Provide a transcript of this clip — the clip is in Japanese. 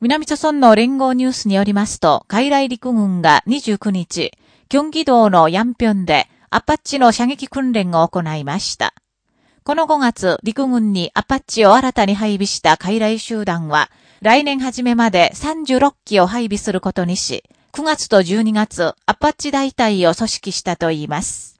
南朝村の連合ニュースによりますと、海来陸軍が29日、京畿道のヤンピョンでアパッチの射撃訓練を行いました。この5月、陸軍にアパッチを新たに配備した海来集団は、来年初めまで36機を配備することにし、9月と12月、アパッチ大隊を組織したといいます。